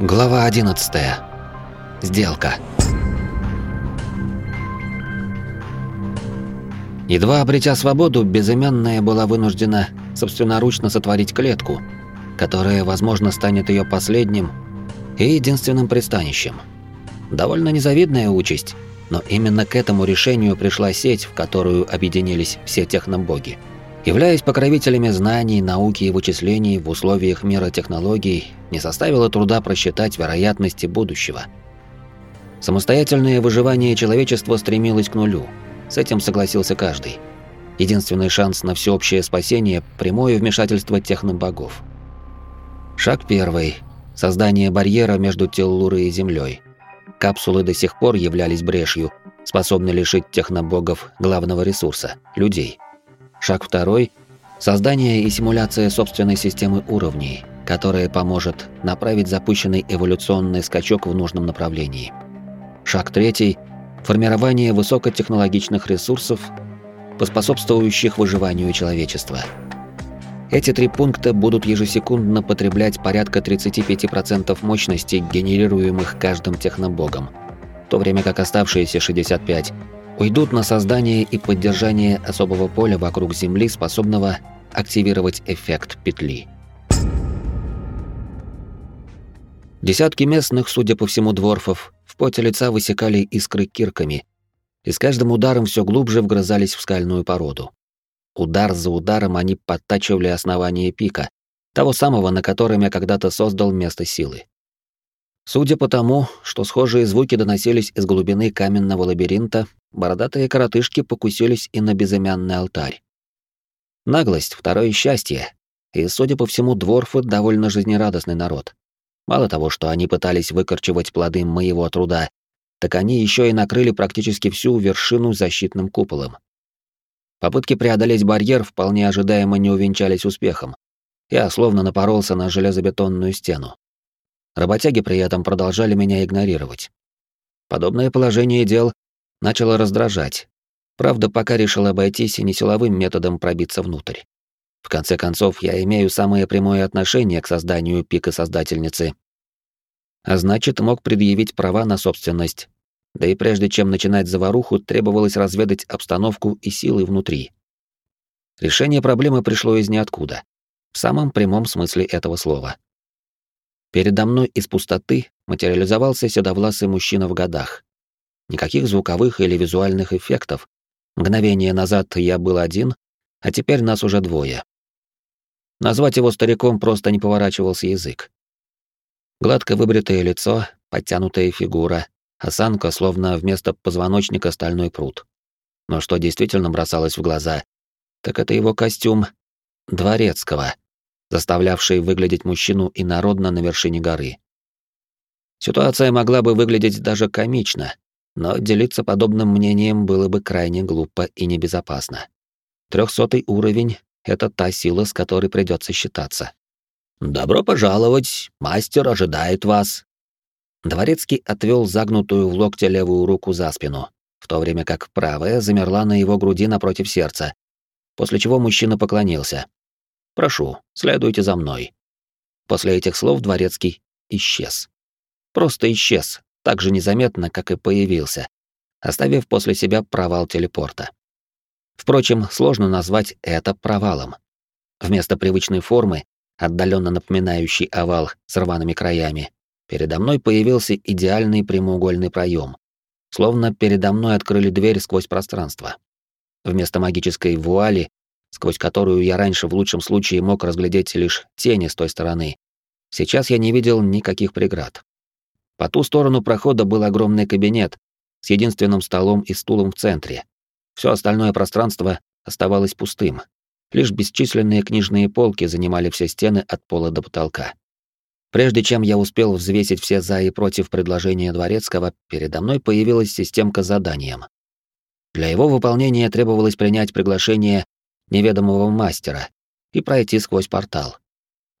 Глава 11. Сделка. Едва обретя свободу, безымянная была вынуждена собственноручно сотворить клетку, которая, возможно, станет ее последним и единственным пристанищем. Довольно незавидная участь, но именно к этому решению пришла сеть, в которую объединились все технобоги. Являясь покровителями знаний, науки и вычислений в условиях мира технологий, не составило труда просчитать вероятности будущего. Самостоятельное выживание человечества стремилось к нулю. С этим согласился каждый. Единственный шанс на всеобщее спасение – прямое вмешательство технобогов. Шаг первый – создание барьера между Теллурой и Землей. Капсулы до сих пор являлись брешью, способной лишить технобогов главного ресурса – людей – Шаг второй – создание и симуляция собственной системы уровней, которая поможет направить запущенный эволюционный скачок в нужном направлении. Шаг третий – формирование высокотехнологичных ресурсов, поспособствующих выживанию человечества. Эти три пункта будут ежесекундно потреблять порядка 35% мощности, генерируемых каждым технобогом, в то время как оставшиеся 65% уйдут на создание и поддержание особого поля вокруг Земли, способного активировать эффект петли. Десятки местных, судя по всему, дворфов, в поте лица высекали искры кирками, и с каждым ударом все глубже вгрызались в скальную породу. Удар за ударом они подтачивали основание пика, того самого, на котором я когда-то создал место силы. Судя по тому, что схожие звуки доносились из глубины каменного лабиринта, бородатые коротышки покусились и на безымянный алтарь. Наглость — второе счастье, и, судя по всему, дворфы — довольно жизнерадостный народ. Мало того, что они пытались выкорчевать плоды моего труда, так они еще и накрыли практически всю вершину защитным куполом. Попытки преодолеть барьер вполне ожидаемо не увенчались успехом. Я словно напоролся на железобетонную стену. Работяги при этом продолжали меня игнорировать. Подобное положение дел начало раздражать. Правда, пока решил обойтись и не силовым методом пробиться внутрь. В конце концов, я имею самое прямое отношение к созданию пика создательницы. А значит, мог предъявить права на собственность. Да и прежде чем начинать заваруху, требовалось разведать обстановку и силы внутри. Решение проблемы пришло из ниоткуда. В самом прямом смысле этого слова. Передо мной из пустоты материализовался седовласый мужчина в годах. Никаких звуковых или визуальных эффектов. Мгновение назад я был один, а теперь нас уже двое. Назвать его стариком просто не поворачивался язык. Гладко выбритое лицо, подтянутая фигура, осанка, словно вместо позвоночника стальной пруд. Но что действительно бросалось в глаза, так это его костюм дворецкого, заставлявший выглядеть мужчину инородно на вершине горы. Ситуация могла бы выглядеть даже комично, но делиться подобным мнением было бы крайне глупо и небезопасно. Трехсотый уровень — это та сила, с которой придется считаться. «Добро пожаловать, мастер ожидает вас». Дворецкий отвел загнутую в локте левую руку за спину, в то время как правая замерла на его груди напротив сердца, после чего мужчина поклонился. «Прошу, следуйте за мной». После этих слов Дворецкий исчез. Просто исчез, так же незаметно, как и появился, оставив после себя провал телепорта. Впрочем, сложно назвать это провалом. Вместо привычной формы, отдаленно напоминающей овал с рваными краями, передо мной появился идеальный прямоугольный проем, словно передо мной открыли дверь сквозь пространство. Вместо магической вуали, сквозь которую я раньше в лучшем случае мог разглядеть лишь тени с той стороны, сейчас я не видел никаких преград. По ту сторону прохода был огромный кабинет с единственным столом и стулом в центре. Все остальное пространство оставалось пустым. Лишь бесчисленные книжные полки занимали все стены от пола до потолка. Прежде чем я успел взвесить все за и против предложения Дворецкого, передо мной появилась системка с заданием. Для его выполнения требовалось принять приглашение неведомого мастера и пройти сквозь портал.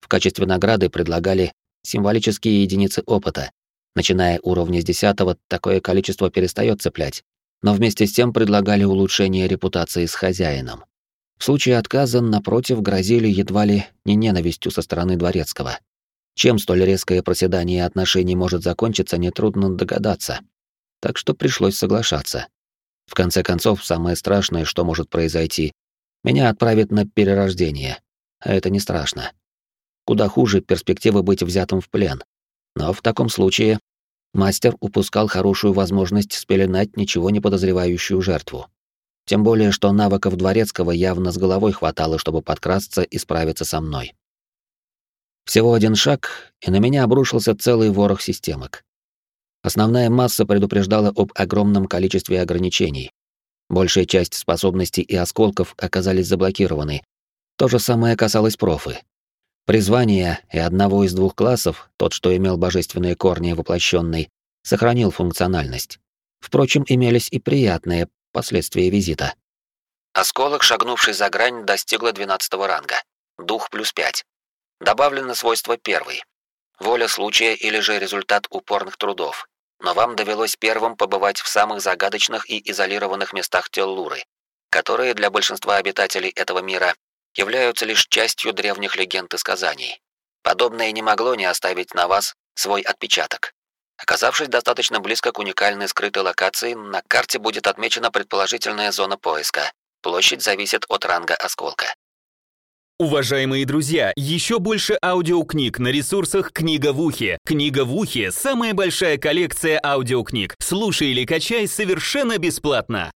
В качестве награды предлагали символические единицы опыта, Начиная уровня с десятого, такое количество перестает цеплять, но вместе с тем предлагали улучшение репутации с хозяином. В случае отказа, напротив, грозили едва ли не ненавистью со стороны дворецкого. Чем столь резкое проседание отношений может закончиться, нетрудно догадаться. Так что пришлось соглашаться. В конце концов, самое страшное, что может произойти, меня отправят на перерождение. А это не страшно. Куда хуже перспектива быть взятым в плен. Но в таком случае мастер упускал хорошую возможность спеленать ничего не подозревающую жертву. Тем более, что навыков дворецкого явно с головой хватало, чтобы подкрасться и справиться со мной. Всего один шаг, и на меня обрушился целый ворох системок. Основная масса предупреждала об огромном количестве ограничений. Большая часть способностей и осколков оказались заблокированы. То же самое касалось профы. Призвание и одного из двух классов, тот, что имел божественные корни воплощенный, сохранил функциональность. Впрочем, имелись и приятные последствия визита. Осколок, шагнувший за грань, достигла 12 ранга. Дух плюс 5. Добавлено свойство первый. Воля случая или же результат упорных трудов. Но вам довелось первым побывать в самых загадочных и изолированных местах Теллуры, которые для большинства обитателей этого мира являются лишь частью древних легенд и сказаний. Подобное не могло не оставить на вас свой отпечаток. Оказавшись достаточно близко к уникальной скрытой локации, на карте будет отмечена предположительная зона поиска. Площадь зависит от ранга осколка. Уважаемые друзья, еще больше аудиокниг на ресурсах «Книга в ухе». «Книга в ухе» — самая большая коллекция аудиокниг. Слушай или качай совершенно бесплатно.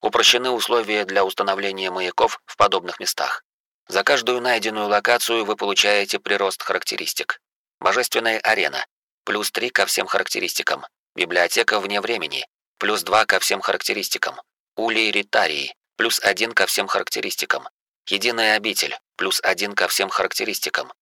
Упрощены условия для установления маяков в подобных местах. За каждую найденную локацию вы получаете прирост характеристик. Божественная арена. Плюс 3 ко всем характеристикам. Библиотека вне времени. Плюс 2 ко всем характеристикам. Улей Ритарии. Плюс 1 ко всем характеристикам. Единая обитель. Плюс 1 ко всем характеристикам.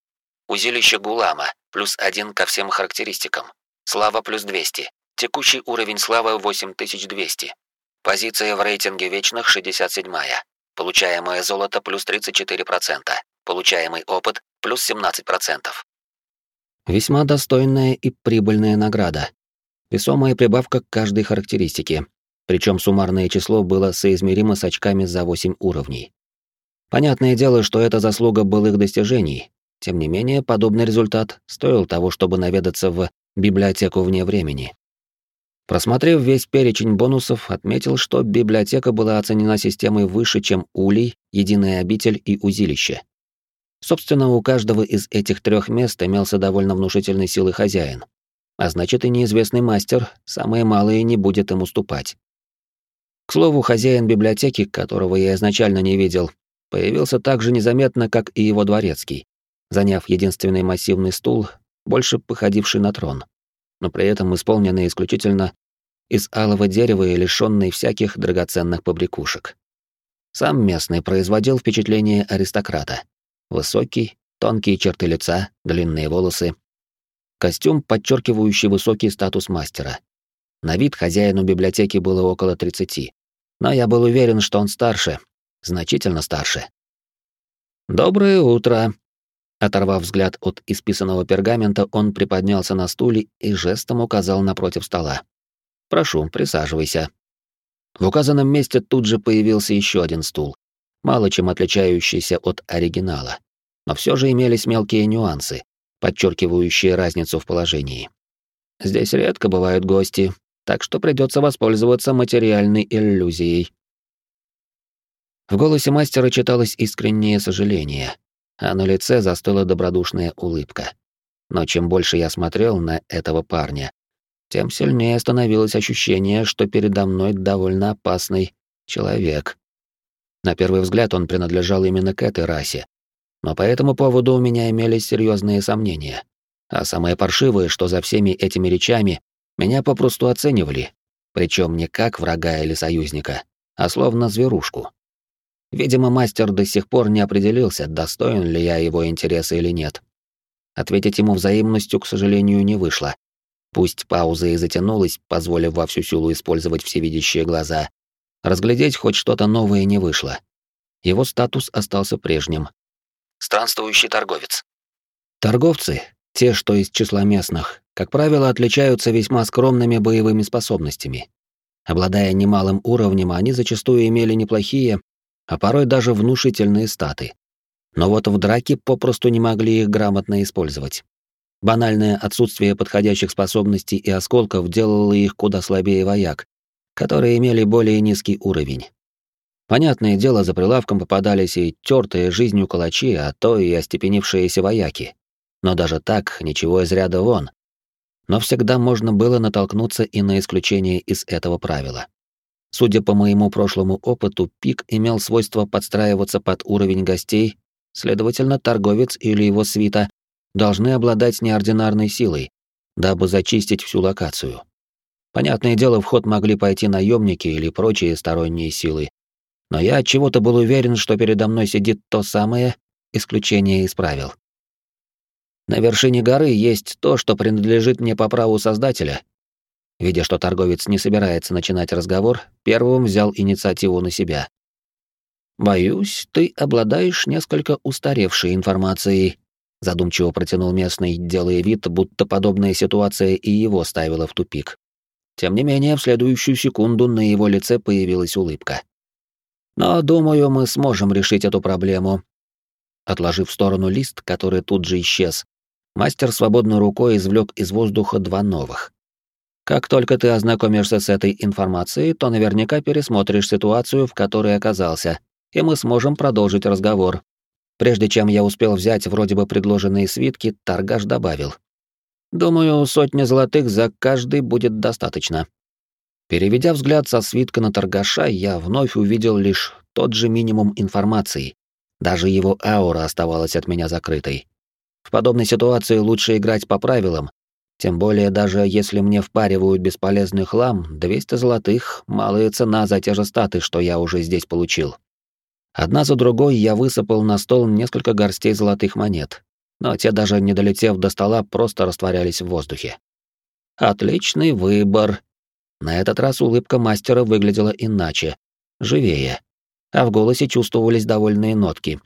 Узилище Гулама. Плюс 1 ко всем характеристикам. Слава плюс 200. Текущий уровень славы 8200. Позиция в рейтинге вечных 67-я. Получаемое золото плюс 34%. Получаемый опыт плюс 17%. Весьма достойная и прибыльная награда. Весомая прибавка к каждой характеристике. Причем суммарное число было соизмеримо с очками за 8 уровней. Понятное дело, что это заслуга былых достижений. Тем не менее, подобный результат стоил того, чтобы наведаться в библиотеку вне времени. Просмотрев весь перечень бонусов, отметил, что библиотека была оценена системой выше, чем Улей, Единая обитель и Узилище. Собственно, у каждого из этих трех мест имелся довольно внушительной силы хозяин. А значит, и неизвестный мастер, самое малое, не будет им уступать. К слову, хозяин библиотеки, которого я изначально не видел, появился так же незаметно, как и его дворецкий, заняв единственный массивный стул, больше походивший на трон, но при этом исполненный исключительно из алого дерева и лишённый всяких драгоценных побрякушек. Сам местный производил впечатление аристократа. Высокий, тонкие черты лица, длинные волосы. Костюм, подчеркивающий высокий статус мастера. На вид хозяину библиотеки было около 30, но я был уверен, что он старше, значительно старше. «Доброе утро!» Оторвав взгляд от исписанного пергамента, он приподнялся на стуле и жестом указал напротив стола. Прошу, присаживайся. В указанном месте тут же появился еще один стул, мало чем отличающийся от оригинала. Но все же имелись мелкие нюансы, подчеркивающие разницу в положении. Здесь редко бывают гости, так что придется воспользоваться материальной иллюзией. В голосе мастера читалось искреннее сожаление, а на лице застыла добродушная улыбка. Но чем больше я смотрел на этого парня, тем сильнее становилось ощущение, что передо мной довольно опасный человек. На первый взгляд он принадлежал именно к этой расе, но по этому поводу у меня имелись серьезные сомнения. А самое паршивое, что за всеми этими речами меня попросту оценивали, причем не как врага или союзника, а словно зверушку. Видимо, мастер до сих пор не определился, достоин ли я его интереса или нет. Ответить ему взаимностью, к сожалению, не вышло, Пусть пауза и затянулась, позволив во всю силу использовать всевидящие глаза, разглядеть хоть что-то новое не вышло. Его статус остался прежним. Странствующий торговец. Торговцы, те, что из числа местных, как правило, отличаются весьма скромными боевыми способностями. Обладая немалым уровнем, они зачастую имели неплохие, а порой даже внушительные статы. Но вот в драке попросту не могли их грамотно использовать. Банальное отсутствие подходящих способностей и осколков делало их куда слабее вояк, которые имели более низкий уровень. Понятное дело, за прилавком попадались и тертые жизнью калачи, а то и остепенившиеся вояки. Но даже так, ничего из ряда вон. Но всегда можно было натолкнуться и на исключение из этого правила. Судя по моему прошлому опыту, пик имел свойство подстраиваться под уровень гостей, следовательно, торговец или его свита должны обладать неординарной силой, дабы зачистить всю локацию. Понятное дело, в ход могли пойти наемники или прочие сторонние силы, но я от чего-то был уверен, что передо мной сидит то самое исключение из правил. На вершине горы есть то, что принадлежит мне по праву Создателя. Видя, что торговец не собирается начинать разговор, первым взял инициативу на себя. «Боюсь, ты обладаешь несколько устаревшей информацией», задумчиво протянул местный, делая вид, будто подобная ситуация и его ставила в тупик. Тем не менее, в следующую секунду на его лице появилась улыбка. «Но, думаю, мы сможем решить эту проблему». Отложив в сторону лист, который тут же исчез, мастер свободной рукой извлек из воздуха два новых. «Как только ты ознакомишься с этой информацией, то наверняка пересмотришь ситуацию, в которой оказался, и мы сможем продолжить разговор. Прежде чем я успел взять вроде бы предложенные свитки, торгаш добавил. «Думаю, сотни золотых за каждый будет достаточно». Переведя взгляд со свитка на торгаша, я вновь увидел лишь тот же минимум информации. Даже его аура оставалась от меня закрытой. В подобной ситуации лучше играть по правилам, тем более даже если мне впаривают бесполезный хлам, 200 золотых — малая цена за те же статы, что я уже здесь получил. Одна за другой я высыпал на стол несколько горстей золотых монет, но те, даже не долетев до стола, просто растворялись в воздухе. Отличный выбор. На этот раз улыбка мастера выглядела иначе, живее, а в голосе чувствовались довольные нотки.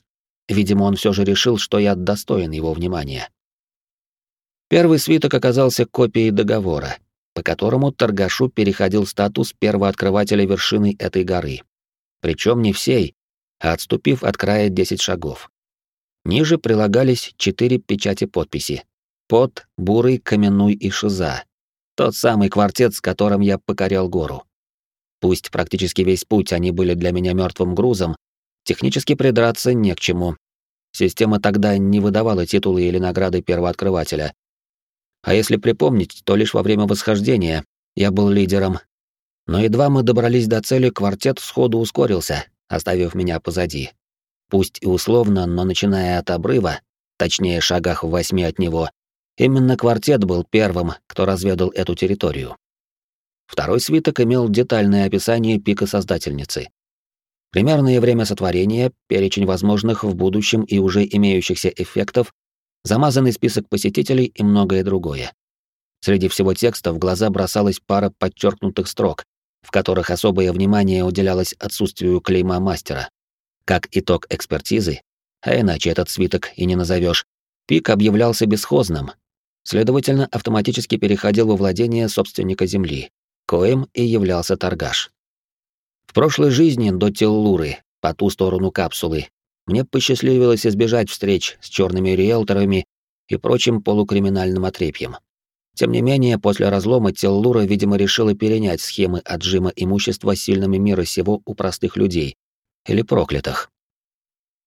Видимо, он все же решил, что я достоин его внимания. Первый свиток оказался копией договора, по которому торгашу переходил статус первооткрывателя вершины этой горы. Причем не всей, отступив от края 10 шагов. Ниже прилагались четыре печати подписи. Под, Бурый, Каменной и Шиза. Тот самый квартет, с которым я покорял гору. Пусть практически весь путь они были для меня мертвым грузом, технически придраться не к чему. Система тогда не выдавала титулы или награды первооткрывателя. А если припомнить, то лишь во время восхождения я был лидером. Но едва мы добрались до цели, квартет сходу ускорился, оставив меня позади. Пусть и условно, но начиная от обрыва, точнее шагах в восьми от него, именно квартет был первым, кто разведал эту территорию. Второй свиток имел детальное описание пика Создательницы. Примерное время сотворения, перечень возможных в будущем и уже имеющихся эффектов, замазанный список посетителей и многое другое. Среди всего текста в глаза бросалась пара подчеркнутых строк, в которых особое внимание уделялось отсутствию клейма мастера. Как итог экспертизы, а иначе этот свиток и не назовешь, пик объявлялся бесхозным, следовательно, автоматически переходил во владение собственника земли, коим и являлся торгаш. В прошлой жизни до Теллуры, по ту сторону капсулы, мне посчастливилось избежать встреч с черными риэлторами и прочим полукриминальным отрепьем. Тем не менее, после разлома Теллура, видимо, решила перенять схемы отжима имущества сильными мира сего у простых людей или проклятых.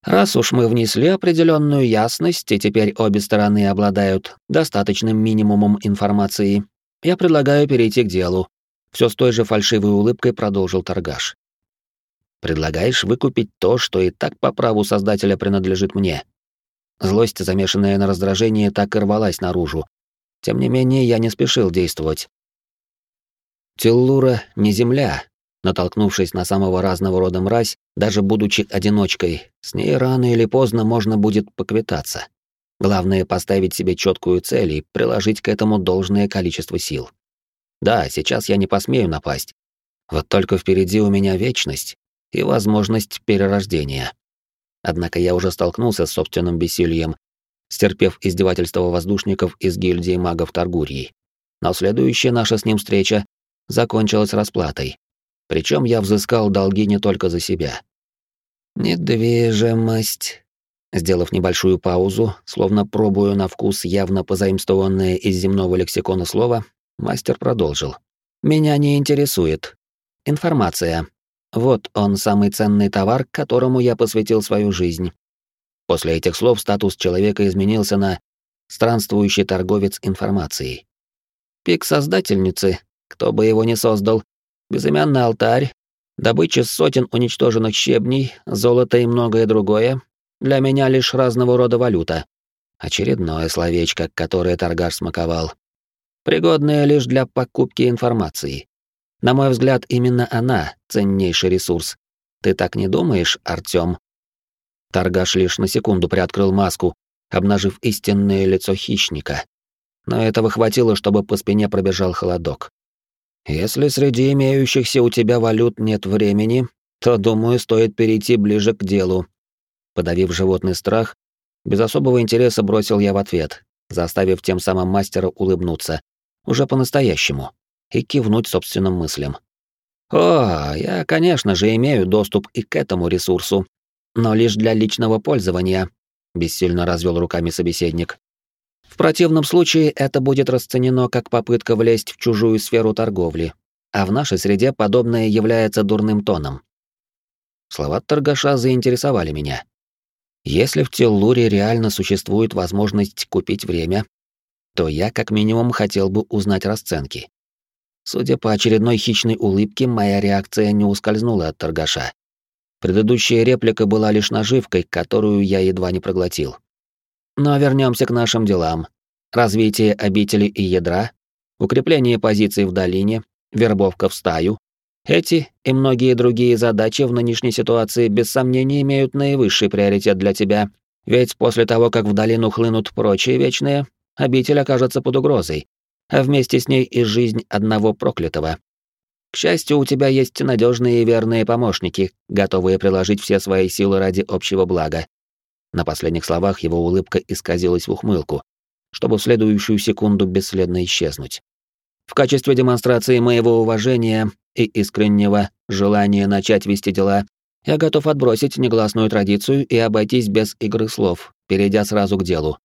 Раз уж мы внесли определенную ясность, и теперь обе стороны обладают достаточным минимумом информации, я предлагаю перейти к делу. Все с той же фальшивой улыбкой продолжил торгаш. Предлагаешь выкупить то, что и так по праву создателя принадлежит мне. Злость, замешанная на раздражении, так и рвалась наружу, тем не менее, я не спешил действовать. Теллура не земля. Натолкнувшись на самого разного рода мразь, даже будучи одиночкой, с ней рано или поздно можно будет поквитаться. Главное — поставить себе четкую цель и приложить к этому должное количество сил. Да, сейчас я не посмею напасть. Вот только впереди у меня вечность и возможность перерождения. Однако я уже столкнулся с собственным бессилием стерпев издевательство воздушников из гильдии магов Таргурии. Но следующая наша с ним встреча закончилась расплатой. Причем я взыскал долги не только за себя. «Недвижимость», Сделав небольшую паузу, словно пробую на вкус явно позаимствованное из земного лексикона слово, мастер продолжил. «Меня не интересует. Информация. Вот он самый ценный товар, которому я посвятил свою жизнь». После этих слов статус человека изменился на «странствующий торговец информацией». Пик создательницы, кто бы его ни создал, безымянный алтарь, добыча сотен уничтоженных щебней, золото и многое другое, для меня лишь разного рода валюта. Очередное словечко, которое торгаш смаковал. Пригодное лишь для покупки информации. На мой взгляд, именно она — ценнейший ресурс. Ты так не думаешь, Артём? Торгаш лишь на секунду приоткрыл маску, обнажив истинное лицо хищника. Но этого хватило, чтобы по спине пробежал холодок. Если среди имеющихся у тебя валют нет времени, то, думаю, стоит перейти ближе к делу, Подавив животный страх, без особого интереса бросил я в ответ, заставив тем самым мастера улыбнуться, уже по-настоящему, и кивнуть собственным мыслям. «О, я, конечно же, имею доступ и к этому ресурсу, но лишь для личного пользования», — бессильно развел руками собеседник. «В противном случае это будет расценено как попытка влезть в чужую сферу торговли, а в нашей среде подобное является дурным тоном». Слова торгаша заинтересовали меня. Если в Теллуре реально существует возможность купить время, то я как минимум хотел бы узнать расценки. Судя по очередной хищной улыбке, моя реакция не ускользнула от торгаша. Предыдущая реплика была лишь наживкой, которую я едва не проглотил. Но вернемся к нашим делам. Развитие обители и ядра, укрепление позиций в долине, вербовка в стаю, эти и многие другие задачи в нынешней ситуации без сомнения имеют наивысший приоритет для тебя, ведь после того, как в долину хлынут прочие вечные, обитель окажется под угрозой, а вместе с ней и жизнь одного проклятого. К счастью, у тебя есть надежные и верные помощники, готовые приложить все свои силы ради общего блага. На последних словах его улыбка исказилась в ухмылку, чтобы в следующую секунду бесследно исчезнуть. В качестве демонстрации моего уважения и искреннего желания начать вести дела, я готов отбросить негласную традицию и обойтись без игры слов, перейдя сразу к делу.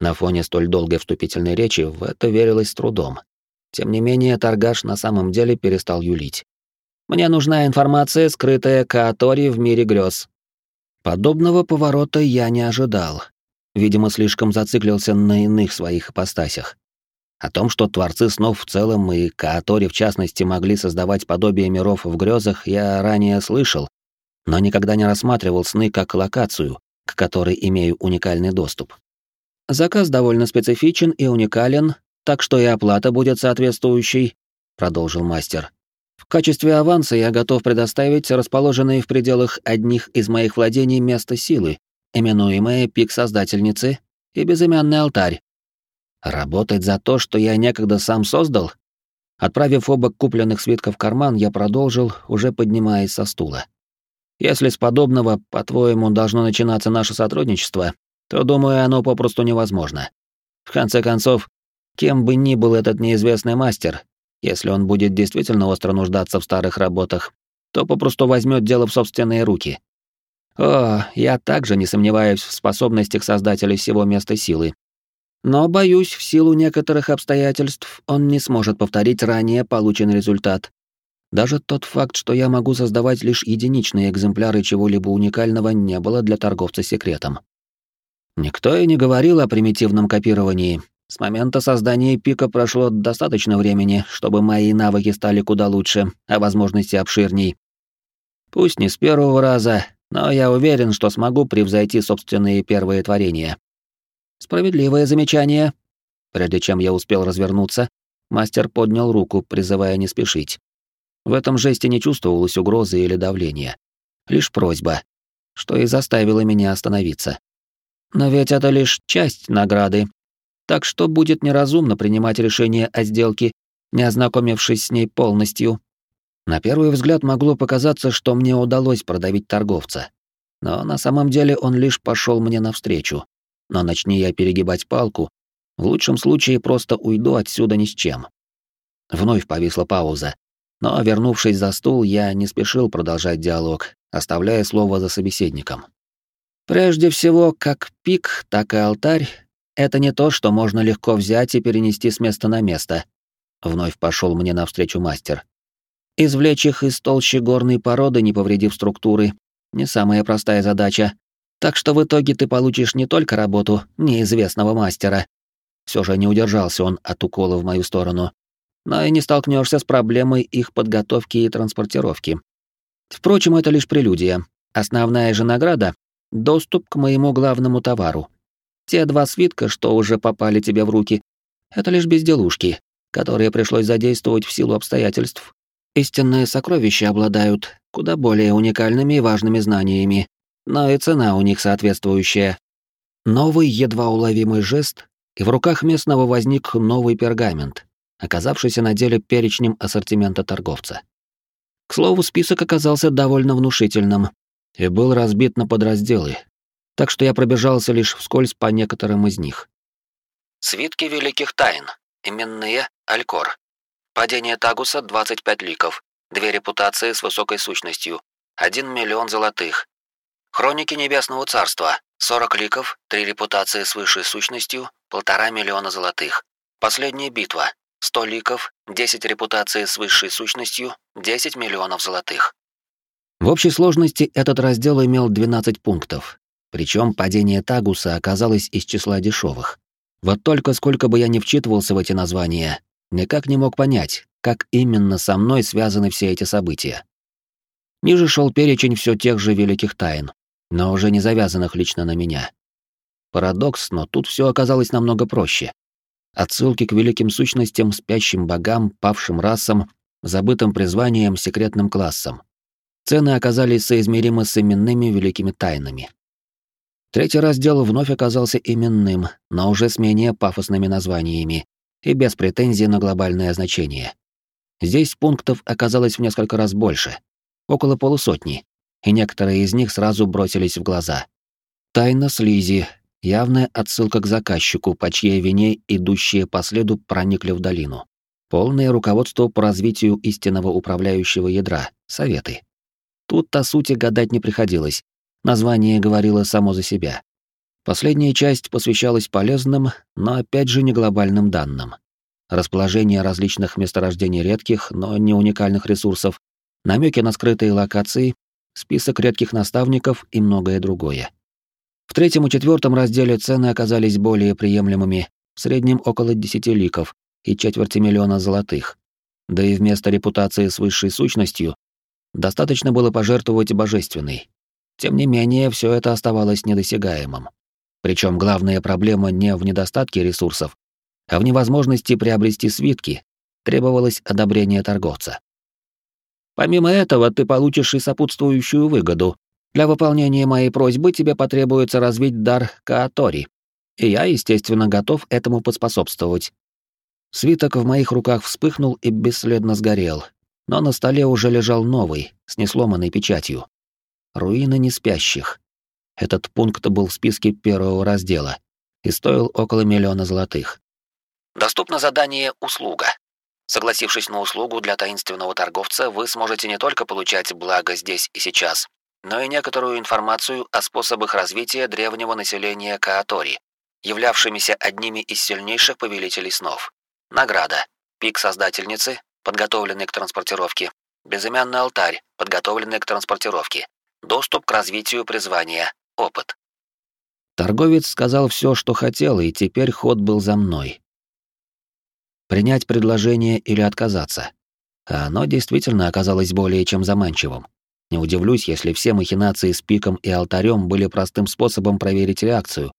На фоне столь долгой вступительной речи в это верилось с трудом. Тем не менее, торгаш на самом деле перестал юлить. «Мне нужна информация, скрытая Каатори в мире грез». Подобного поворота я не ожидал. Видимо, слишком зациклился на иных своих ипостасях. О том, что творцы снов в целом и Каатори в частности могли создавать подобие миров в грезах, я ранее слышал, но никогда не рассматривал сны как локацию, к которой имею уникальный доступ. Заказ довольно специфичен и уникален, так что и оплата будет соответствующей, продолжил мастер. В качестве аванса я готов предоставить расположенные в пределах одних из моих владений место силы, именуемое пик создательницы и безымянный алтарь, Работать за то, что я некогда сам создал? Отправив оба купленных свитка в карман, я продолжил, уже поднимаясь со стула. Если с подобного, по-твоему, должно начинаться наше сотрудничество, то, думаю, оно попросту невозможно. В конце концов, кем бы ни был этот неизвестный мастер, если он будет действительно остро нуждаться в старых работах, то попросту возьмет дело в собственные руки. О, я также не сомневаюсь в способностях создателей всего места силы, но, боюсь, в силу некоторых обстоятельств он не сможет повторить ранее полученный результат. Даже тот факт, что я могу создавать лишь единичные экземпляры чего-либо уникального, не было для торговца секретом. Никто и не говорил о примитивном копировании. С момента создания пика прошло достаточно времени, чтобы мои навыки стали куда лучше, а возможности обширней. Пусть не с первого раза, но я уверен, что смогу превзойти собственные первые творения. Справедливое замечание. Прежде чем я успел развернуться, мастер поднял руку, призывая не спешить. В этом жесте не чувствовалось угрозы или давления. Лишь просьба, что и заставило меня остановиться. Но ведь это лишь часть награды. Так что будет неразумно принимать решение о сделке, не ознакомившись с ней полностью. На первый взгляд могло показаться, что мне удалось продавить торговца. Но на самом деле он лишь пошел мне навстречу но начни я перегибать палку, в лучшем случае просто уйду отсюда ни с чем. Вновь повисла пауза, но, вернувшись за стул, я не спешил продолжать диалог, оставляя слово за собеседником. Прежде всего, как пик, так и алтарь — это не то, что можно легко взять и перенести с места на место. Вновь пошел мне навстречу мастер. Извлечь их из толщи горной породы, не повредив структуры, не самая простая задача. Так что в итоге ты получишь не только работу неизвестного мастера. Все же не удержался он от укола в мою сторону, но и не столкнешься с проблемой их подготовки и транспортировки. Впрочем, это лишь прелюдия. Основная же награда — доступ к моему главному товару. Те два свитка, что уже попали тебе в руки, это лишь безделушки, которые пришлось задействовать в силу обстоятельств. Истинные сокровища обладают куда более уникальными и важными знаниями, но и цена у них соответствующая. Новый, едва уловимый жест, и в руках местного возник новый пергамент, оказавшийся на деле перечнем ассортимента торговца. К слову, список оказался довольно внушительным и был разбит на подразделы, так что я пробежался лишь вскользь по некоторым из них. Свитки великих тайн. Именные Алькор. Падение Тагуса 25 ликов. Две репутации с высокой сущностью. 1 миллион золотых. Хроники Небесного Царства. 40 ликов, 3 репутации с высшей сущностью, полтора миллиона золотых. Последняя битва. 100 ликов, 10 репутаций с высшей сущностью, 10 миллионов золотых. В общей сложности этот раздел имел 12 пунктов. Причем падение Тагуса оказалось из числа дешевых. Вот только сколько бы я ни вчитывался в эти названия, никак не мог понять, как именно со мной связаны все эти события. Ниже шел перечень все тех же великих тайн, но уже не завязанных лично на меня. Парадокс, но тут все оказалось намного проще. Отсылки к великим сущностям, спящим богам, павшим расам, забытым призваниям, секретным классам. Цены оказались соизмеримы с именными великими тайнами. Третий раздел вновь оказался именным, но уже с менее пафосными названиями и без претензий на глобальное значение. Здесь пунктов оказалось в несколько раз больше, около полусотни, и некоторые из них сразу бросились в глаза. Тайна слизи, Явная отсылка к заказчику, по чьей вине идущие по следу проникли в долину. Полное руководство по развитию истинного управляющего ядра, советы. Тут о сути гадать не приходилось. Название говорило само за себя. Последняя часть посвящалась полезным, но опять же не глобальным данным. Расположение различных месторождений редких, но не уникальных ресурсов, намеки на скрытые локации, список редких наставников и многое другое. В третьем и четвертом разделе цены оказались более приемлемыми, в среднем около 10 ликов и четверти миллиона золотых. Да и вместо репутации с высшей сущностью достаточно было пожертвовать божественной. Тем не менее, все это оставалось недосягаемым. Причем главная проблема не в недостатке ресурсов, а в невозможности приобрести свитки, требовалось одобрение торговца. Помимо этого, ты получишь и сопутствующую выгоду, для выполнения моей просьбы тебе потребуется развить дар Каатори, и я, естественно, готов этому поспособствовать. Свиток в моих руках вспыхнул и бесследно сгорел, но на столе уже лежал новый, с несломанной печатью. Руины неспящих. Этот пункт был в списке первого раздела и стоил около миллиона золотых. Доступно задание «Услуга». Согласившись на услугу для таинственного торговца, вы сможете не только получать благо здесь и сейчас, но и некоторую информацию о способах развития древнего населения Каатори, являвшимися одними из сильнейших повелителей снов. Награда. Пик Создательницы, подготовленный к транспортировке. Безымянный алтарь, подготовленный к транспортировке. Доступ к развитию призвания. Опыт. Торговец сказал все, что хотел, и теперь ход был за мной. Принять предложение или отказаться. А оно действительно оказалось более чем заманчивым. Не удивлюсь, если все махинации с пиком и алтарем были простым способом проверить реакцию,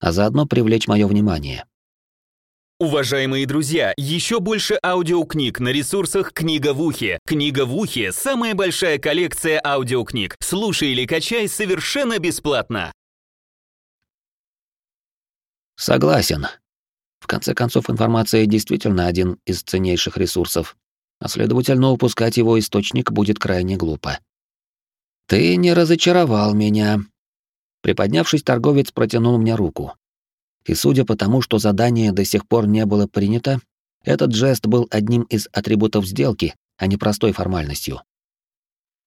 а заодно привлечь мое внимание. Уважаемые друзья, еще больше аудиокниг на ресурсах «Книга в ухе». «Книга в ухе» — самая большая коллекция аудиокниг. Слушай или качай совершенно бесплатно. Согласен. В конце концов, информация действительно один из ценнейших ресурсов, а следовательно, упускать его источник будет крайне глупо. «Ты не разочаровал меня». Приподнявшись, торговец протянул мне руку. И судя по тому, что задание до сих пор не было принято, этот жест был одним из атрибутов сделки, а не простой формальностью.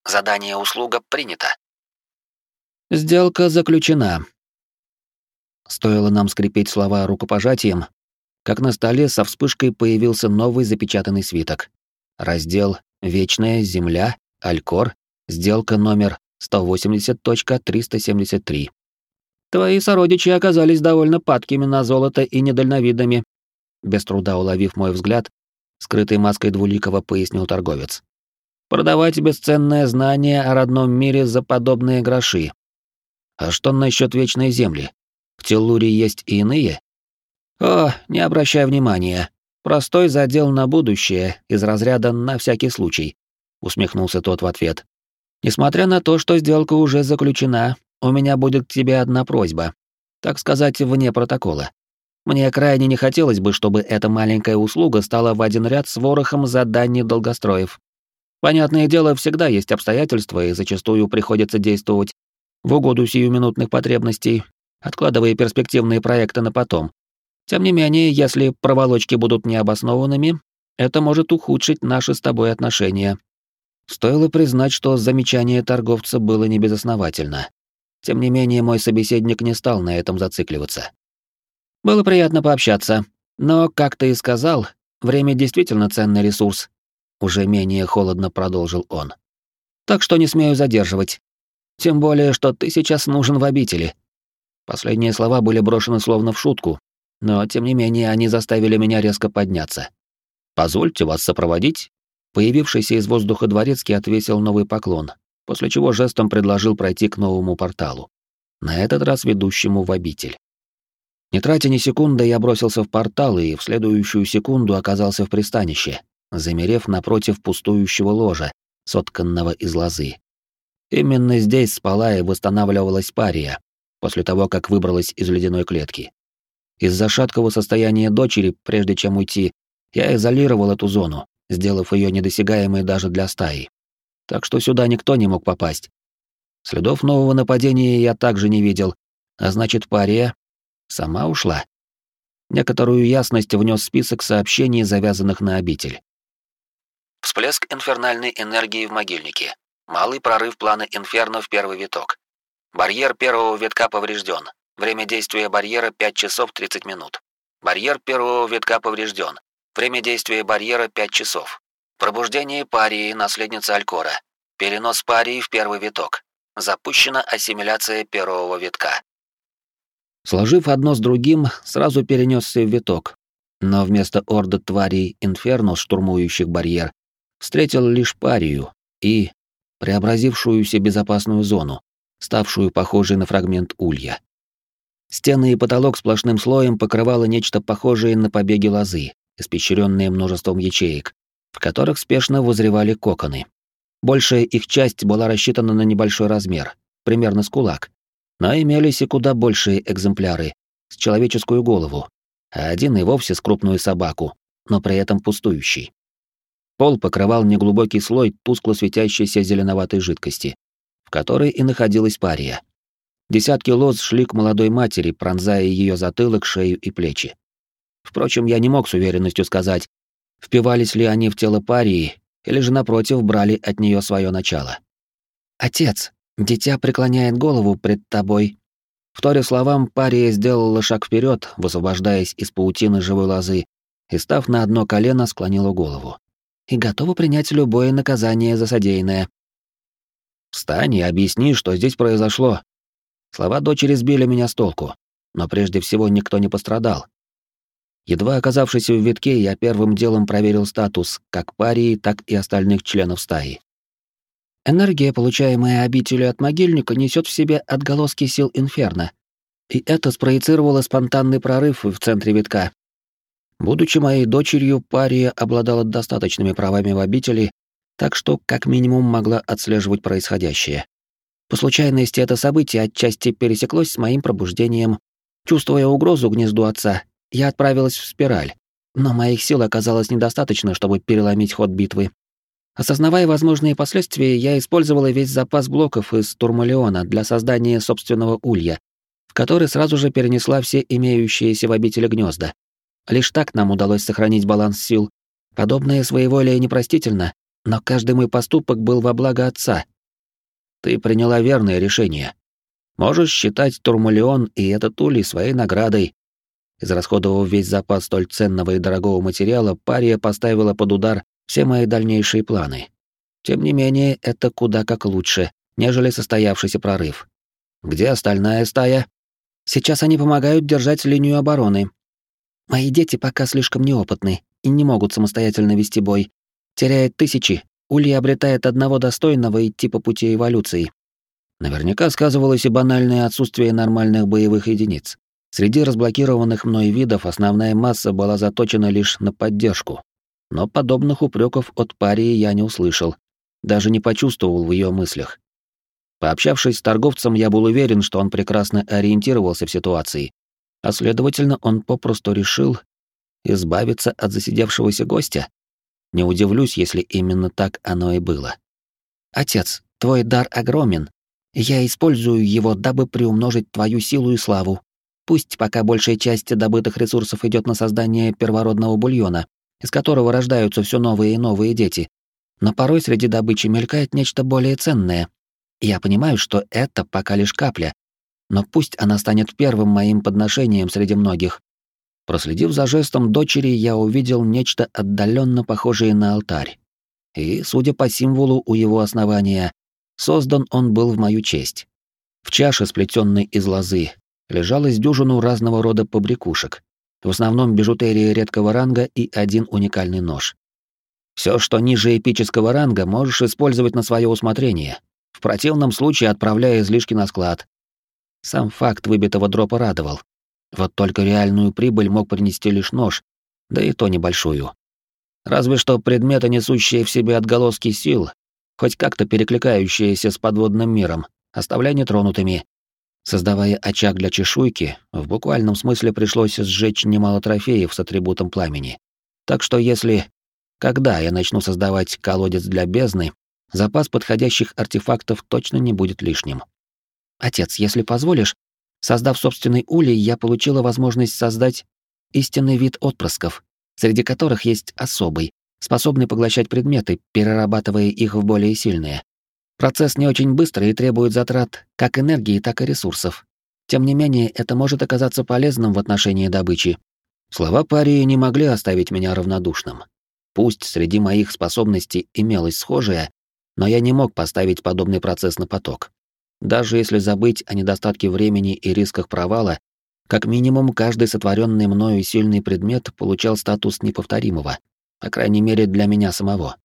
Задание «Услуга» принято. Сделка заключена. Стоило нам скрепить слова рукопожатием, как на столе со вспышкой появился новый запечатанный свиток. Раздел «Вечная земля», «Алькор», сделка номер 180.373. Твои сородичи оказались довольно падкими на золото и недальновидными. Без труда уловив мой взгляд, скрытой маской двуликого пояснил торговец. Продавать бесценное знание о родном мире за подобные гроши. А что насчет вечной земли? В Теллуре есть и иные? О, не обращай внимания. Простой задел на будущее, из разряда «на всякий случай», — усмехнулся тот в ответ. «Несмотря на то, что сделка уже заключена, у меня будет к тебе одна просьба, так сказать, вне протокола. Мне крайне не хотелось бы, чтобы эта маленькая услуга стала в один ряд с ворохом заданий долгостроев. Понятное дело, всегда есть обстоятельства, и зачастую приходится действовать в угоду сиюминутных потребностей, откладывая перспективные проекты на потом. Тем не менее, если проволочки будут необоснованными, это может ухудшить наши с тобой отношения. Стоило признать, что замечание торговца было небезосновательно. Тем не менее, мой собеседник не стал на этом зацикливаться. Было приятно пообщаться, но, как ты и сказал, время действительно ценный ресурс. Уже менее холодно продолжил он. Так что не смею задерживать. Тем более, что ты сейчас нужен в обители. Последние слова были брошены словно в шутку, но тем не менее они заставили меня резко подняться. «Позвольте вас сопроводить?» Появившийся из воздуха дворецкий отвесил новый поклон, после чего жестом предложил пройти к новому порталу, на этот раз ведущему в обитель. Не тратя ни секунды, я бросился в портал и в следующую секунду оказался в пристанище, замерев напротив пустующего ложа, сотканного из лозы. Именно здесь спала и восстанавливалась пария, после того, как выбралась из ледяной клетки. Из-за шаткого состояния дочери, прежде чем уйти, я изолировал эту зону, сделав ее недосягаемой даже для стаи. Так что сюда никто не мог попасть. Следов нового нападения я также не видел, а значит, пария сама ушла. Некоторую ясность внес список сообщений, завязанных на обитель. Всплеск инфернальной энергии в могильнике. Малый прорыв плана Инферно в первый виток. Барьер первого витка поврежден. Время действия барьера 5 часов 30 минут. Барьер первого витка поврежден. Время действия барьера 5 часов. Пробуждение парии, наследница Алькора. Перенос парии в первый виток. Запущена ассимиляция первого витка. Сложив одно с другим, сразу перенесся в виток. Но вместо орды тварей Инферно, штурмующих барьер, встретил лишь парию и преобразившуюся безопасную зону, ставшую похожей на фрагмент улья. Стены и потолок сплошным слоем покрывало нечто похожее на побеги лозы, испещренные множеством ячеек, в которых спешно возревали коконы. Большая их часть была рассчитана на небольшой размер, примерно с кулак, но имелись и куда большие экземпляры, с человеческую голову, а один и вовсе с крупную собаку, но при этом пустующий. Пол покрывал неглубокий слой тускло светящейся зеленоватой жидкости, в которой и находилась пария. Десятки лоз шли к молодой матери, пронзая ее затылок, шею и плечи. Впрочем, я не мог с уверенностью сказать, впивались ли они в тело парии, или же, напротив, брали от нее свое начало. «Отец, дитя преклоняет голову пред тобой». Вторя словам, пария сделала шаг вперед, высвобождаясь из паутины живой лозы, и, став на одно колено, склонила голову. «И готова принять любое наказание за содеянное». «Встань и объясни, что здесь произошло», Слова дочери сбили меня с толку, но прежде всего никто не пострадал. Едва оказавшись в витке, я первым делом проверил статус как парии, так и остальных членов стаи. Энергия, получаемая обителью от могильника, несет в себе отголоски сил инферно, и это спроецировало спонтанный прорыв в центре витка. Будучи моей дочерью, пария обладала достаточными правами в обители, так что как минимум могла отслеживать происходящее. По случайности это событие отчасти пересеклось с моим пробуждением. Чувствуя угрозу гнезду отца, я отправилась в спираль, но моих сил оказалось недостаточно, чтобы переломить ход битвы. Осознавая возможные последствия, я использовала весь запас блоков из Турмалеона для создания собственного улья, в который сразу же перенесла все имеющиеся в обители гнезда. Лишь так нам удалось сохранить баланс сил. Подобное своеволие непростительно, но каждый мой поступок был во благо отца, ты приняла верное решение. Можешь считать Турмалион и этот улей своей наградой. Израсходовав весь запас столь ценного и дорогого материала, пария поставила под удар все мои дальнейшие планы. Тем не менее, это куда как лучше, нежели состоявшийся прорыв. Где остальная стая? Сейчас они помогают держать линию обороны. Мои дети пока слишком неопытны и не могут самостоятельно вести бой. Теряет тысячи, Улья обретает одного достойного идти по пути эволюции. Наверняка сказывалось и банальное отсутствие нормальных боевых единиц. Среди разблокированных мной видов основная масса была заточена лишь на поддержку. Но подобных упреков от парии я не услышал, даже не почувствовал в ее мыслях. Пообщавшись с торговцем, я был уверен, что он прекрасно ориентировался в ситуации, а следовательно, он попросту решил избавиться от засидевшегося гостя. Не удивлюсь, если именно так оно и было. «Отец, твой дар огромен. Я использую его, дабы приумножить твою силу и славу. Пусть пока большая часть добытых ресурсов идет на создание первородного бульона, из которого рождаются все новые и новые дети, но порой среди добычи мелькает нечто более ценное. Я понимаю, что это пока лишь капля, но пусть она станет первым моим подношением среди многих. Проследив за жестом дочери, я увидел нечто отдаленно похожее на алтарь. И, судя по символу у его основания, создан он был в мою честь. В чаше, сплетенной из лозы, лежалось дюжину разного рода побрякушек, в основном бижутерия редкого ранга и один уникальный нож. Все, что ниже эпического ранга, можешь использовать на свое усмотрение, в противном случае отправляя излишки на склад. Сам факт выбитого дропа радовал. Вот только реальную прибыль мог принести лишь нож, да и то небольшую. Разве что предметы, несущие в себе отголоски сил, хоть как-то перекликающиеся с подводным миром, оставляя нетронутыми. Создавая очаг для чешуйки, в буквальном смысле пришлось сжечь немало трофеев с атрибутом пламени. Так что если когда я начну создавать колодец для бездны, запас подходящих артефактов точно не будет лишним. Отец, если позволишь, создав собственный улей, я получила возможность создать истинный вид отпрысков, среди которых есть особый, способный поглощать предметы, перерабатывая их в более сильные. Процесс не очень быстрый и требует затрат как энергии, так и ресурсов. Тем не менее, это может оказаться полезным в отношении добычи. Слова парии не могли оставить меня равнодушным. Пусть среди моих способностей имелось схожее, но я не мог поставить подобный процесс на поток. Даже если забыть о недостатке времени и рисках провала, как минимум каждый сотворенный мною сильный предмет получал статус неповторимого, по крайней мере для меня самого.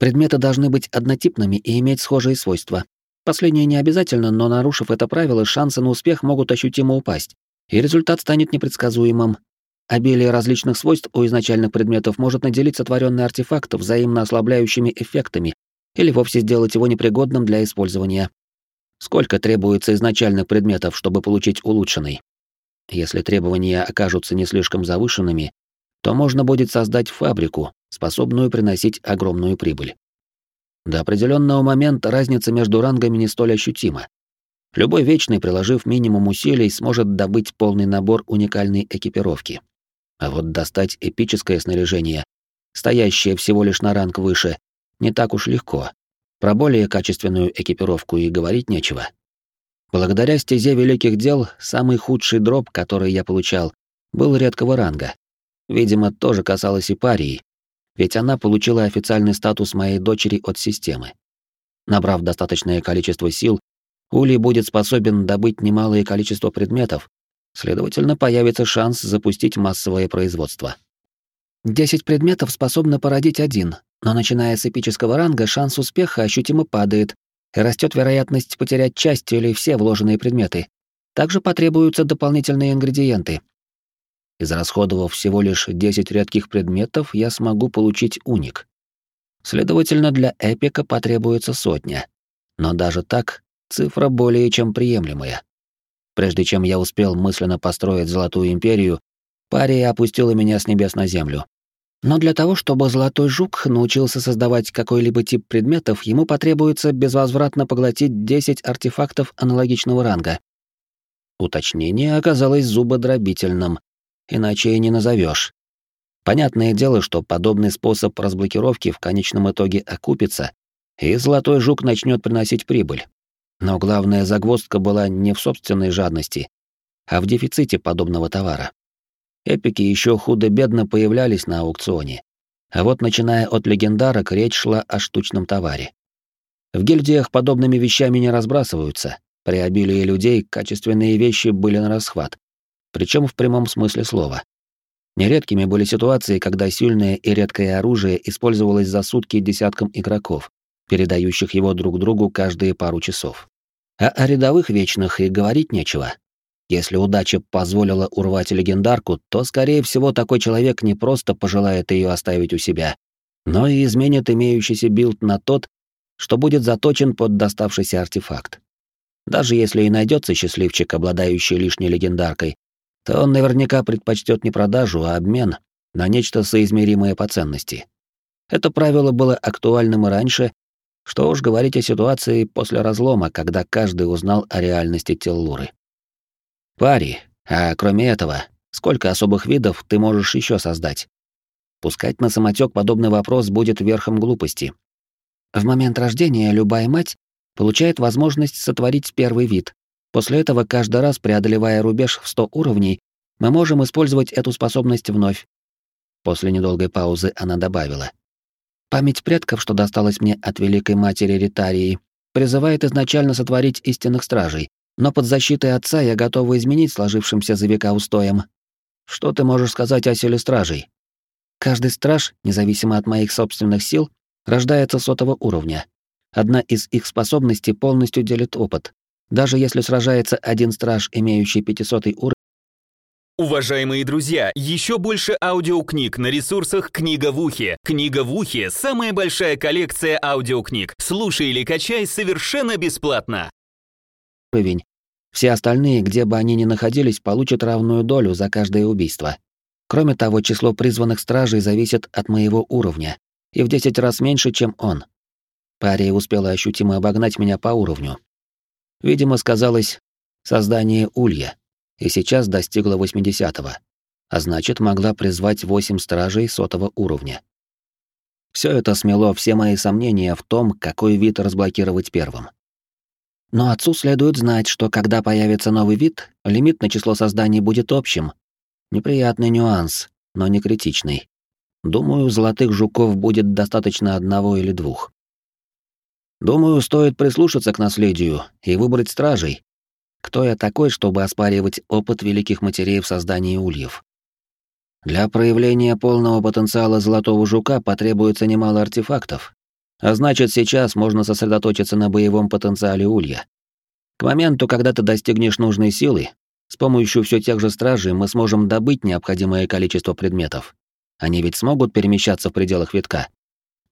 Предметы должны быть однотипными и иметь схожие свойства. Последнее не обязательно, но нарушив это правило, шансы на успех могут ощутимо упасть, и результат станет непредсказуемым, Обилие различных свойств у изначальных предметов может наделить сотворенный артефакт взаимно ослабляющими эффектами или вовсе сделать его непригодным для использования. Сколько требуется изначальных предметов, чтобы получить улучшенный? Если требования окажутся не слишком завышенными, то можно будет создать фабрику, способную приносить огромную прибыль. До определенного момента разница между рангами не столь ощутима. Любой вечный, приложив минимум усилий, сможет добыть полный набор уникальной экипировки. А вот достать эпическое снаряжение, стоящее всего лишь на ранг выше, не так уж легко. Про более качественную экипировку и говорить нечего. Благодаря стезе великих дел, самый худший дроп, который я получал, был редкого ранга. Видимо, тоже касалось и парии, ведь она получила официальный статус моей дочери от системы. Набрав достаточное количество сил, Ули будет способен добыть немалое количество предметов, Следовательно, появится шанс запустить массовое производство. Десять предметов способны породить один, но начиная с эпического ранга шанс успеха ощутимо падает, и растет вероятность потерять часть или все вложенные предметы. Также потребуются дополнительные ингредиенты. Израсходовав всего лишь 10 редких предметов, я смогу получить уник. Следовательно, для эпика потребуется сотня. Но даже так, цифра более чем приемлемая. Прежде чем я успел мысленно построить Золотую Империю, пария опустила меня с небес на землю. Но для того, чтобы Золотой Жук научился создавать какой-либо тип предметов, ему потребуется безвозвратно поглотить 10 артефактов аналогичного ранга. Уточнение оказалось зубодробительным, иначе и не назовешь. Понятное дело, что подобный способ разблокировки в конечном итоге окупится, и Золотой Жук начнет приносить прибыль. Но главная загвоздка была не в собственной жадности, а в дефиците подобного товара. Эпики еще худо-бедно появлялись на аукционе. А вот начиная от легендарок, речь шла о штучном товаре. В гильдиях подобными вещами не разбрасываются. При обилии людей качественные вещи были на расхват. Причем в прямом смысле слова. Нередкими были ситуации, когда сильное и редкое оружие использовалось за сутки десятком игроков, передающих его друг другу каждые пару часов. А о рядовых вечных и говорить нечего. Если удача позволила урвать легендарку, то, скорее всего, такой человек не просто пожелает ее оставить у себя, но и изменит имеющийся билд на тот, что будет заточен под доставшийся артефакт. Даже если и найдется счастливчик, обладающий лишней легендаркой, то он наверняка предпочтет не продажу, а обмен на нечто соизмеримое по ценности. Это правило было актуальным и раньше, что уж говорить о ситуации после разлома, когда каждый узнал о реальности Теллуры. Пари, а кроме этого, сколько особых видов ты можешь еще создать? Пускать на самотек подобный вопрос будет верхом глупости. В момент рождения любая мать получает возможность сотворить первый вид. После этого, каждый раз преодолевая рубеж в 100 уровней, мы можем использовать эту способность вновь. После недолгой паузы она добавила. Память предков, что досталась мне от великой матери Ритарии, призывает изначально сотворить истинных стражей, но под защитой отца я готова изменить сложившимся за века устоям. Что ты можешь сказать о силе стражей? Каждый страж, независимо от моих собственных сил, рождается сотого уровня. Одна из их способностей полностью делит опыт. Даже если сражается один страж, имеющий 500 уровень, Уважаемые друзья, еще больше аудиокниг на ресурсах «Книга в ухе». «Книга в ухе» — самая большая коллекция аудиокниг. Слушай или качай совершенно бесплатно. уровень, все остальные, где бы они ни находились, получат равную долю за каждое убийство. Кроме того, число призванных стражей зависит от моего уровня, и в 10 раз меньше, чем он. Пария успела ощутимо обогнать меня по уровню. Видимо, сказалось создание улья, и сейчас достигла 80-го, а значит, могла призвать 8 стражей сотого уровня. Все это смело все мои сомнения в том, какой вид разблокировать первым. Но отцу следует знать, что когда появится новый вид, лимит на число созданий будет общим. Неприятный нюанс, но не критичный. Думаю, золотых жуков будет достаточно одного или двух. Думаю, стоит прислушаться к наследию и выбрать стражей. Кто я такой, чтобы оспаривать опыт великих матерей в создании ульев? Для проявления полного потенциала золотого жука потребуется немало артефактов, а значит, сейчас можно сосредоточиться на боевом потенциале улья. К моменту, когда ты достигнешь нужной силы, с помощью все тех же стражей мы сможем добыть необходимое количество предметов. Они ведь смогут перемещаться в пределах витка.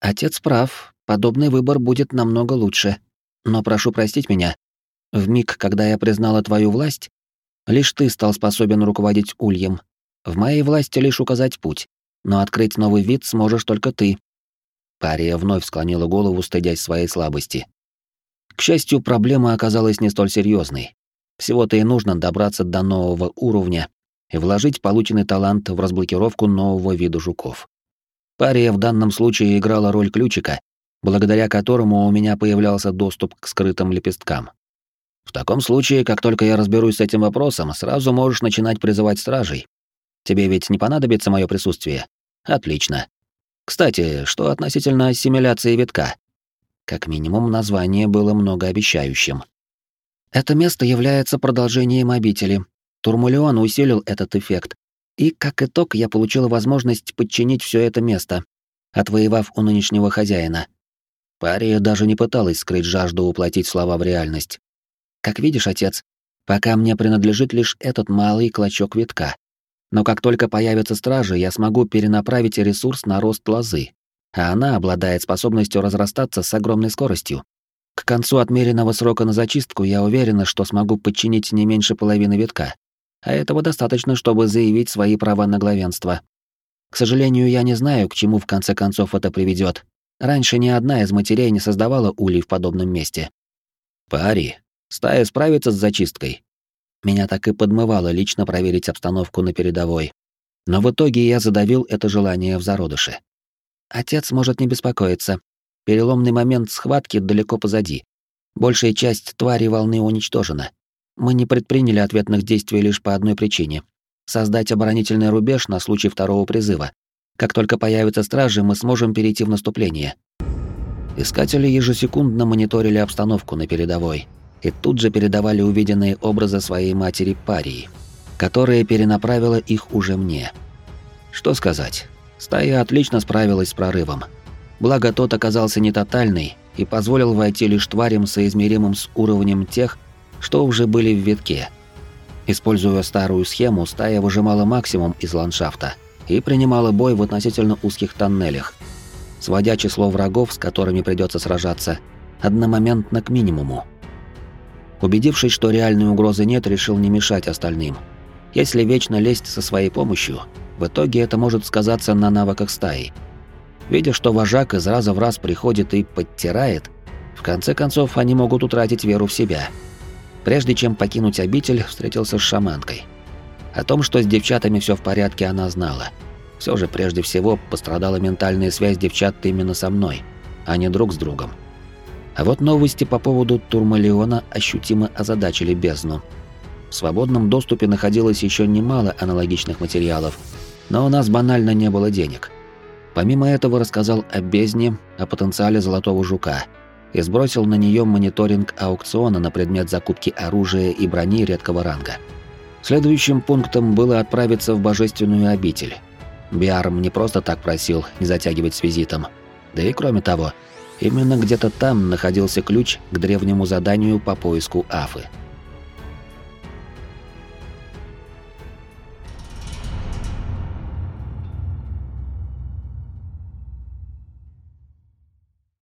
Отец прав, подобный выбор будет намного лучше. Но прошу простить меня. В миг, когда я признала твою власть, лишь ты стал способен руководить ульем. В моей власти лишь указать путь, но открыть новый вид сможешь только ты, Пария вновь склонила голову, стыдясь своей слабости. К счастью, проблема оказалась не столь серьезной. Всего-то и нужно добраться до нового уровня и вложить полученный талант в разблокировку нового вида жуков. Пария в данном случае играла роль ключика, благодаря которому у меня появлялся доступ к скрытым лепесткам. В таком случае, как только я разберусь с этим вопросом, сразу можешь начинать призывать стражей. Тебе ведь не понадобится мое присутствие? Отлично. Кстати, что относительно ассимиляции витка? Как минимум, название было многообещающим. Это место является продолжением обители. Турмулеон усилил этот эффект. И, как итог, я получила возможность подчинить все это место, отвоевав у нынешнего хозяина. Пария даже не пыталась скрыть жажду уплотить слова в реальность. Как видишь, отец, пока мне принадлежит лишь этот малый клочок витка. Но как только появятся стражи, я смогу перенаправить ресурс на рост лозы, а она обладает способностью разрастаться с огромной скоростью. К концу отмеренного срока на зачистку я уверена, что смогу подчинить не меньше половины витка, а этого достаточно, чтобы заявить свои права на главенство. К сожалению, я не знаю, к чему в конце концов это приведет. Раньше ни одна из матерей не создавала улей в подобном месте. Пари, стая справится с зачисткой, меня так и подмывало лично проверить обстановку на передовой. Но в итоге я задавил это желание в зародыше. Отец может не беспокоиться. Переломный момент схватки далеко позади. Большая часть тварей волны уничтожена. Мы не предприняли ответных действий лишь по одной причине — создать оборонительный рубеж на случай второго призыва. Как только появятся стражи, мы сможем перейти в наступление. Искатели ежесекундно мониторили обстановку на передовой и тут же передавали увиденные образы своей матери Парии, которая перенаправила их уже мне. Что сказать? Стая отлично справилась с прорывом. Благо тот оказался не тотальный и позволил войти лишь тварям соизмеримым с уровнем тех, что уже были в витке. Используя старую схему, стая выжимала максимум из ландшафта и принимала бой в относительно узких тоннелях, сводя число врагов, с которыми придется сражаться, одномоментно к минимуму. Убедившись, что реальной угрозы нет, решил не мешать остальным. Если вечно лезть со своей помощью, в итоге это может сказаться на навыках стаи – Видя, что вожак из раза в раз приходит и подтирает, в конце концов они могут утратить веру в себя. Прежде чем покинуть обитель, встретился с шаманкой. О том, что с девчатами все в порядке, она знала. Все же прежде всего пострадала ментальная связь девчат именно со мной, а не друг с другом. А вот новости по поводу Турмалиона ощутимо озадачили бездну. В свободном доступе находилось еще немало аналогичных материалов, но у нас банально не было денег. Помимо этого рассказал о бездне, о потенциале золотого жука и сбросил на нее мониторинг аукциона на предмет закупки оружия и брони редкого ранга. Следующим пунктом было отправиться в божественную обитель. Биарм не просто так просил не затягивать с визитом. Да и кроме того, именно где-то там находился ключ к древнему заданию по поиску Афы –